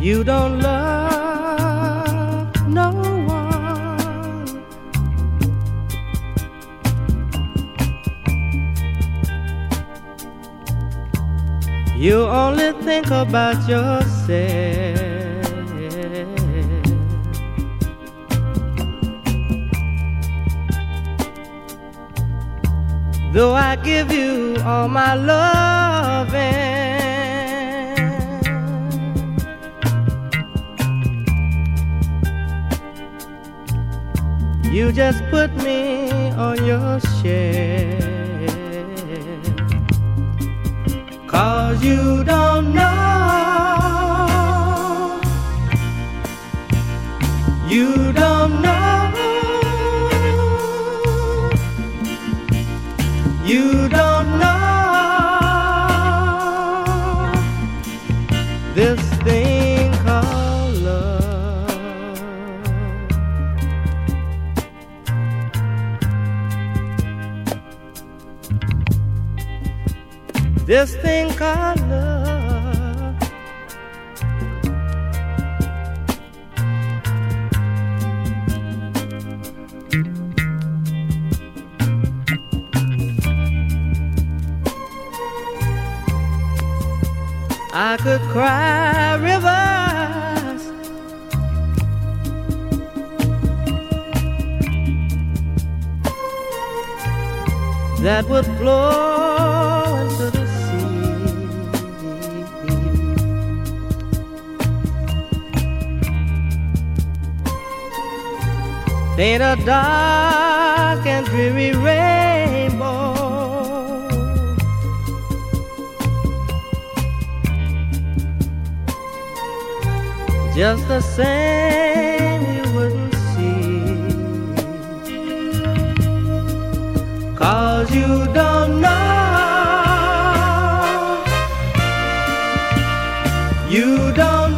You don't love no one. You only think about yourself. Though I give you all my loving, you just put me on your shelf. Cause you don't know, you don't know. You don't know this thing This thing called love. I could cry rivers. That would flow Paint a dark and dreary rainbow. Just the same, you wouldn't see. Cause you don't know. You don't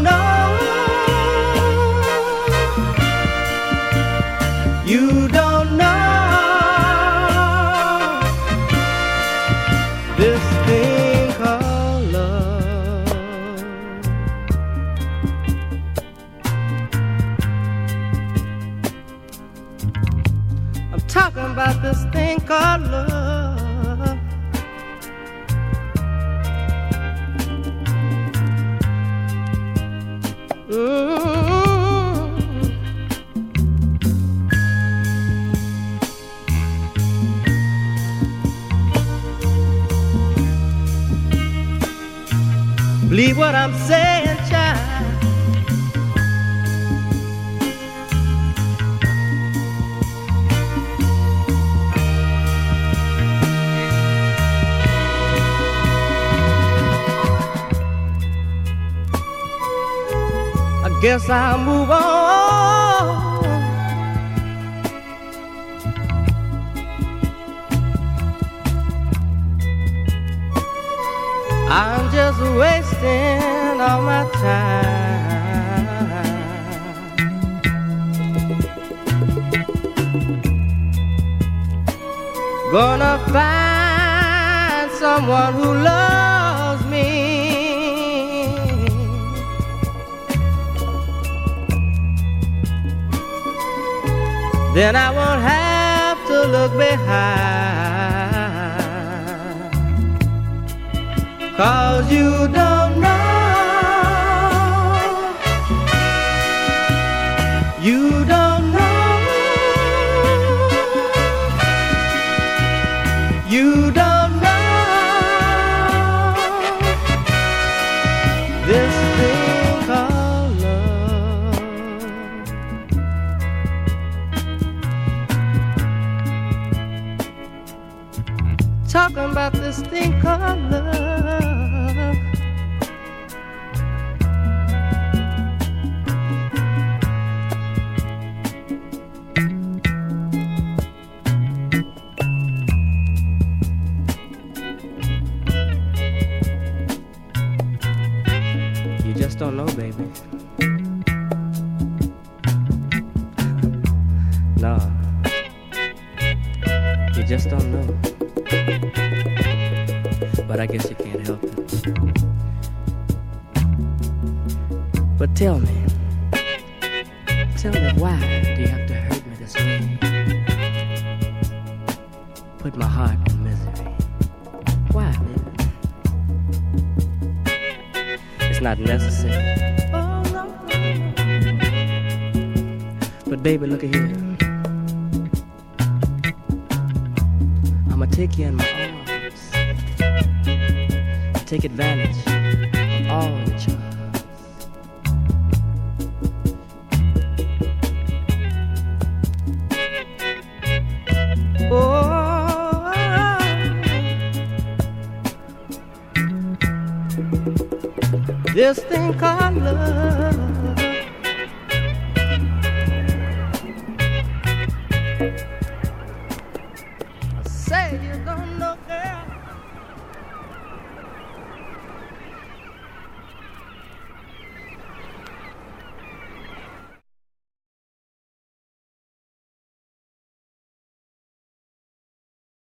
Believe what I'm saying, child. I guess I'll move on. I'm just wasting all my time. Gonna find someone who loves me. Then I won't have to look behind. Cause you don't know. You don't know. You don't know. This thing called love. Talking about this thing called love. Just don't know, baby. no. You just don't know. But I guess you can't help it. But tell me, tell me why do you have to hurt me this way? Put my heart in misery. Why, baby? Not necessary. But baby, look at here. I'ma take you in my arms. Take advantage of all your charms. This thing called love.